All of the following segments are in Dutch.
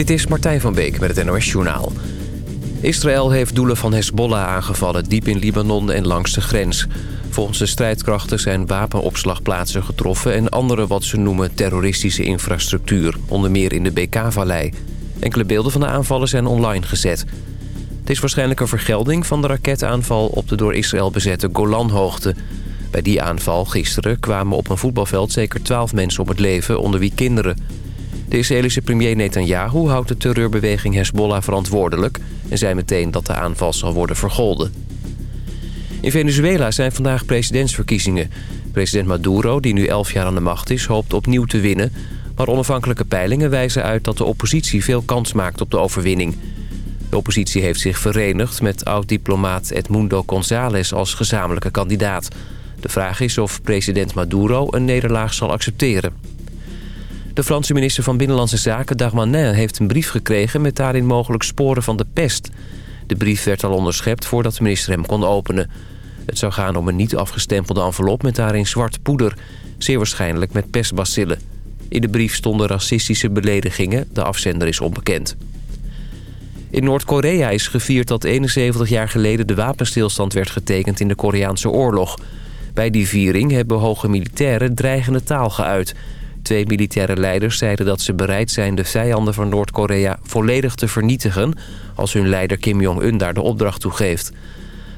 Dit is Martijn van Beek met het NOS Journaal. Israël heeft doelen van Hezbollah aangevallen diep in Libanon en langs de grens. Volgens de strijdkrachten zijn wapenopslagplaatsen getroffen... en andere wat ze noemen terroristische infrastructuur, onder meer in de BK-vallei. Enkele beelden van de aanvallen zijn online gezet. Het is waarschijnlijk een vergelding van de raketaanval op de door Israël bezette Golanhoogte. Bij die aanval gisteren kwamen op een voetbalveld zeker twaalf mensen om het leven, onder wie kinderen... De Israëlische premier Netanyahu houdt de terreurbeweging Hezbollah verantwoordelijk... en zei meteen dat de aanval zal worden vergolden. In Venezuela zijn vandaag presidentsverkiezingen. President Maduro, die nu elf jaar aan de macht is, hoopt opnieuw te winnen... maar onafhankelijke peilingen wijzen uit dat de oppositie veel kans maakt op de overwinning. De oppositie heeft zich verenigd met oud-diplomaat Edmundo González als gezamenlijke kandidaat. De vraag is of president Maduro een nederlaag zal accepteren. De Franse minister van Binnenlandse Zaken, Darmanin, heeft een brief gekregen... met daarin mogelijk sporen van de pest. De brief werd al onderschept voordat de minister hem kon openen. Het zou gaan om een niet afgestempelde envelop met daarin zwart poeder. Zeer waarschijnlijk met pestbacillen. In de brief stonden racistische beledigingen. De afzender is onbekend. In Noord-Korea is gevierd dat 71 jaar geleden de wapenstilstand werd getekend in de Koreaanse oorlog. Bij die viering hebben hoge militairen dreigende taal geuit... Twee militaire leiders zeiden dat ze bereid zijn de vijanden van Noord-Korea volledig te vernietigen... als hun leider Kim Jong-un daar de opdracht toe geeft.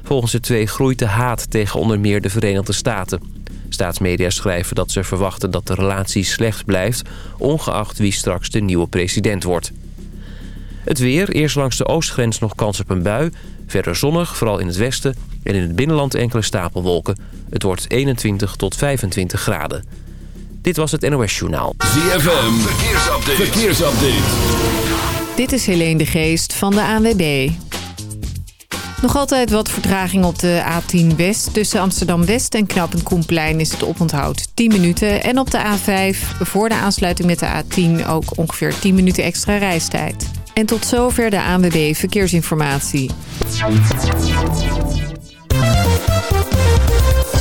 Volgens de twee groeit de haat tegen onder meer de Verenigde Staten. Staatsmedia schrijven dat ze verwachten dat de relatie slecht blijft... ongeacht wie straks de nieuwe president wordt. Het weer, eerst langs de oostgrens nog kans op een bui. Verder zonnig, vooral in het westen. En in het binnenland enkele stapelwolken. Het wordt 21 tot 25 graden. Dit was het NOS Journaal. ZFM, verkeersupdate. verkeersupdate. Dit is Helene de Geest van de ANWB. Nog altijd wat vertraging op de A10 West. Tussen Amsterdam-West en Knappen Koenplein is het oponthoud 10 minuten. En op de A5 voor de aansluiting met de A10 ook ongeveer 10 minuten extra reistijd. En tot zover de ANWB Verkeersinformatie.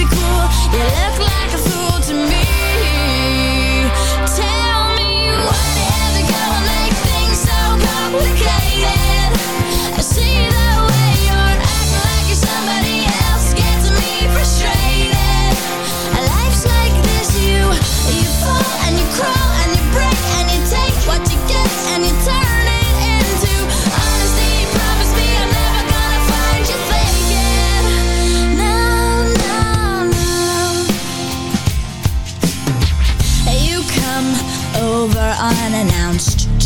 be cool. You look like a fool to me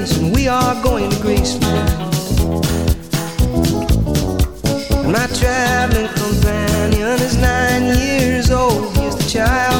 And we are going to Greece. My traveling companion is nine years old. He's the child.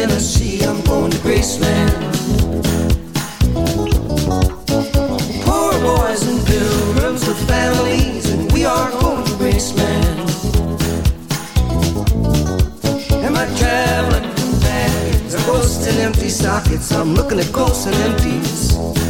Tennessee, I'm going to Graceland. Poor boys and pilgrims, with families, and we are going to Graceland. And I traveling companions I'm ghosting empty sockets. I'm looking at ghosts and empties.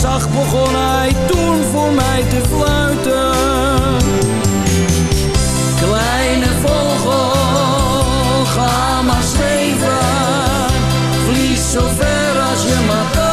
Zacht begon hij toen voor mij te fluiten. Kleine vogel, ga maar zweven. Vlieg zo ver als je mag.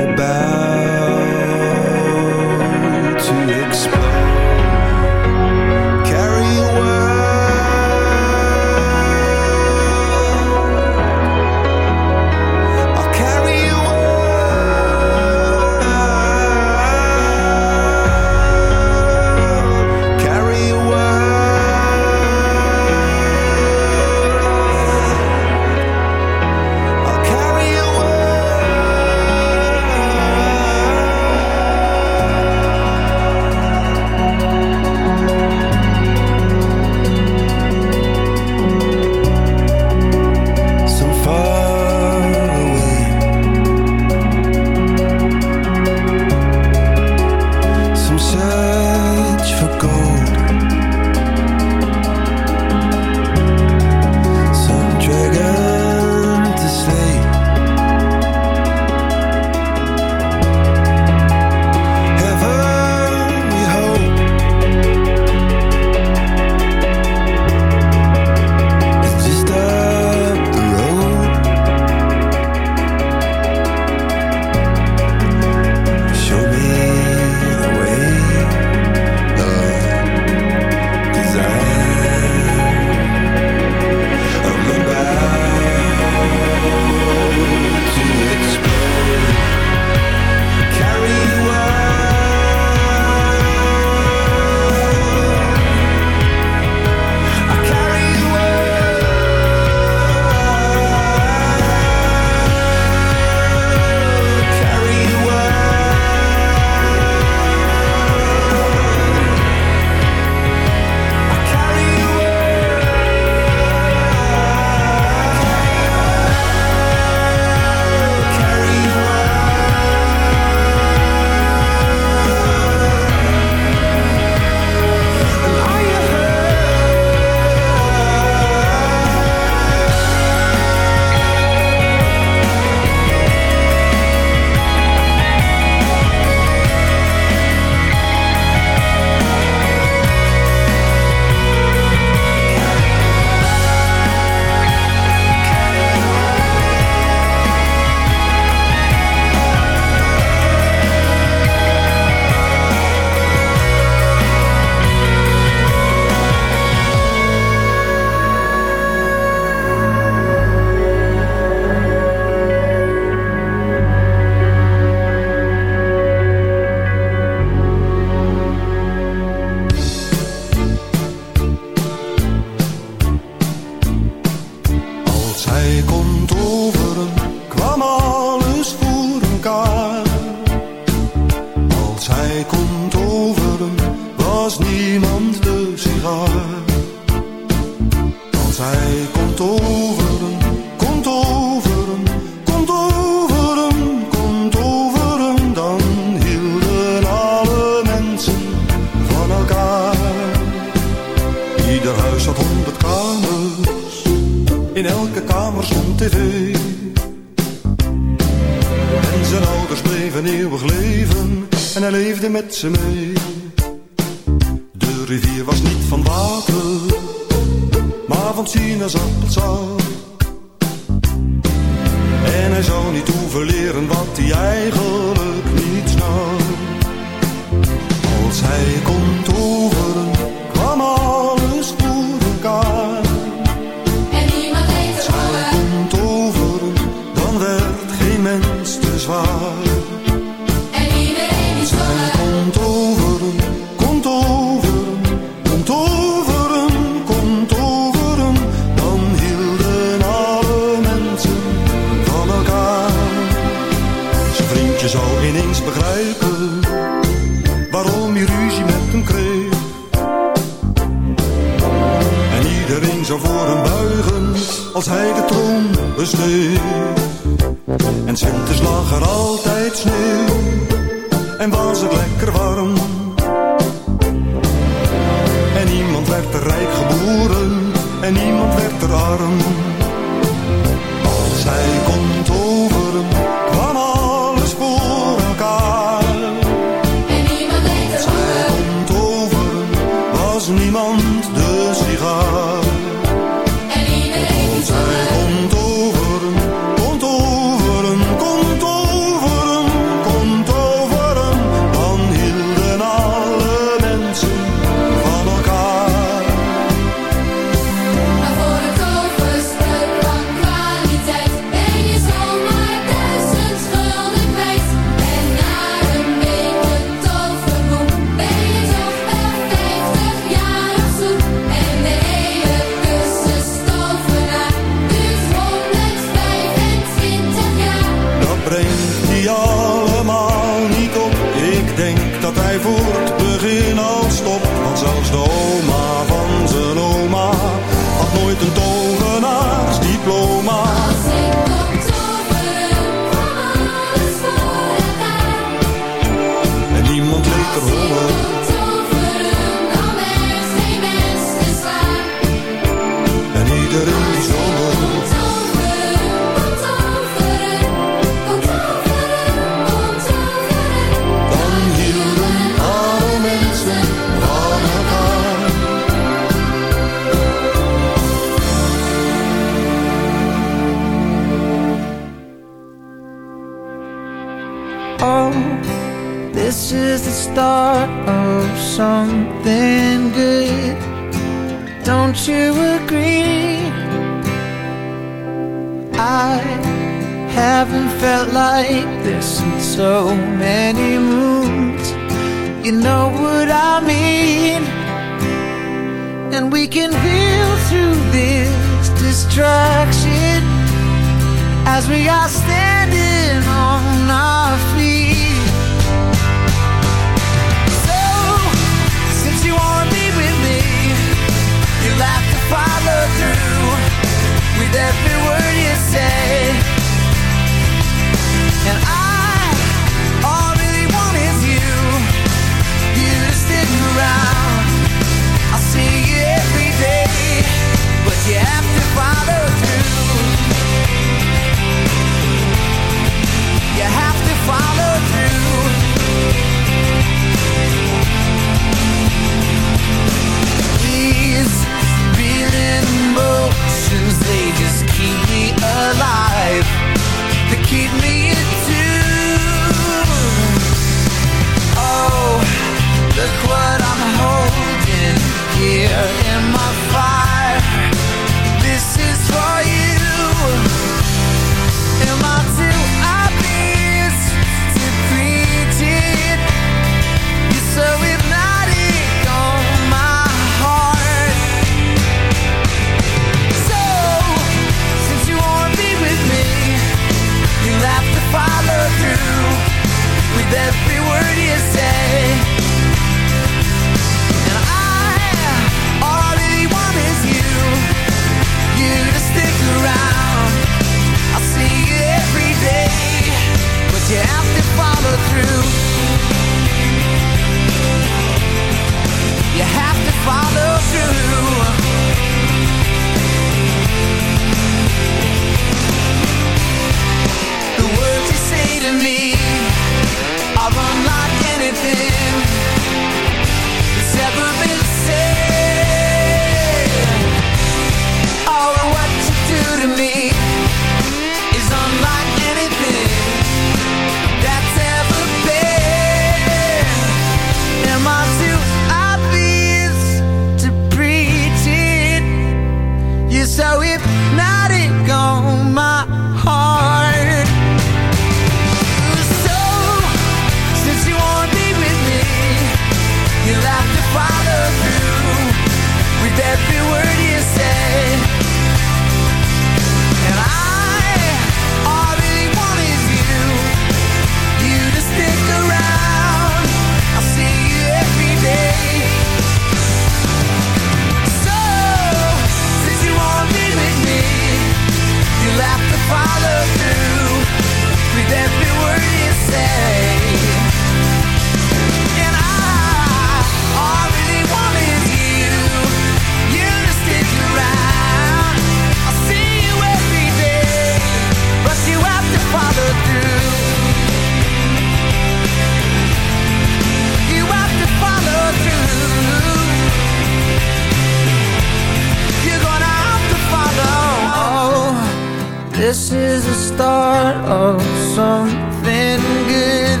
Of something good.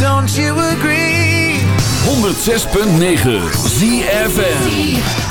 Don't you agree? 106.9 ZFM.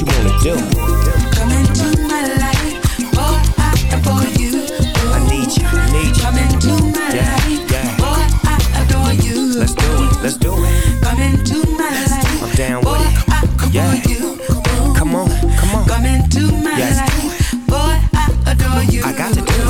you wanna do? Come into my life, boy, I adore you. I need you, need you. Come into my yeah, life, yeah. boy, I adore you. Let's do it, let's do it. Come into my life, I'm down boy, with it. I adore yeah. you. Come on, come on. Come into my yes. life, boy, I adore you. I got to do it.